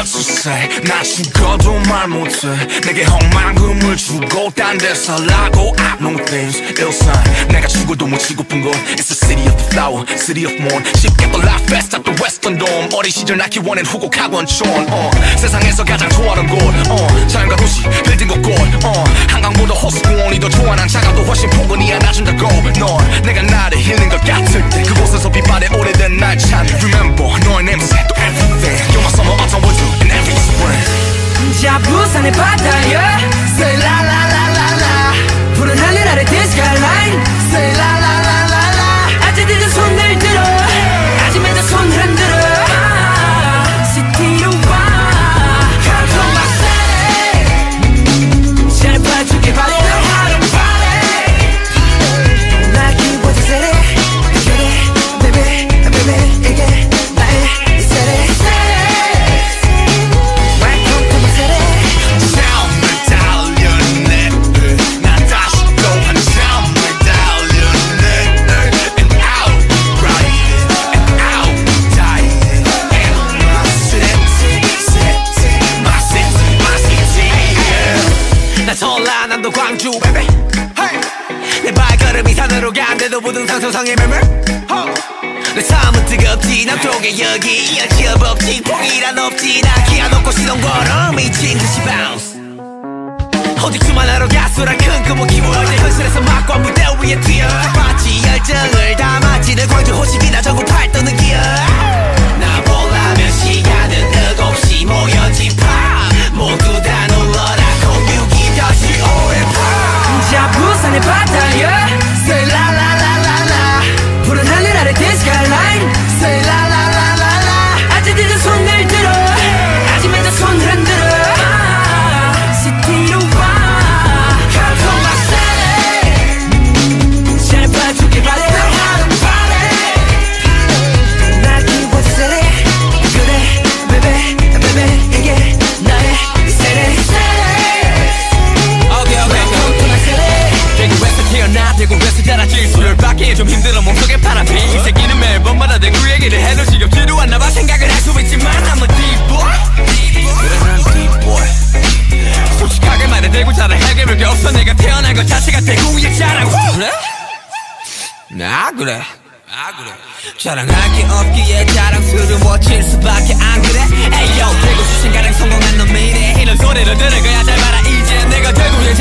say? 나 죽어도 말 못해. 내게 헛만금을 주고 딴데 살라고 I know things. 일상 내가 죽어도 못 치고픈 곳. It's the city of the flower city of morn 쉽게 또 life fast at the western dome. 어린 시절 나 키워낸 후곡 학원촌 어. 세상에서 가장 좋아하는 곳. 어. 자연과 도시 빌딩 곳곳. 어. 한강보다 호수공원이 더 좋아 난 작아도 훨씬 포근히 안아준다고 넌 내가 나를 힐링 것 같을 때 그곳에서 빛발에 오래된 날찬 Remember spring 자 부산의 바다야 Say la la la la la 푸른 하늘 아래 the skyline Say la la la la 광주 baby 내 발걸음이 산으로 간대도 부등산 소상의 매물. 내 삶은 뜨겁지 남쪽에 여기 여지업 없지 포기란 없지. 나 기아 놓고 시동 걸어 미친 듯이 bounce. 어디 주만하러 가수라 큰 키워 이제 현실에서 막과 좀 힘들어 몸속에 파란빛 이 새끼는 매번마다 내 그 얘기를 해도 지금 지루한나봐 생각을 할 수 있지만 I'm a deep boy. 그래 난 deep boy. 솔직하게 말해 대구 잘해 할게 별게 없어. 내가 태어난 것 자체가 대구의 자랑. 그래? 나 그래. 아 그래. 자랑할 게 없기에 자랑스러워질 수밖에 안 그래. 에이요. 대구 출신 가장 성공한 놈이네. 이런 소리를 들을 거야. 잘 봐라. 이제 내가 대구의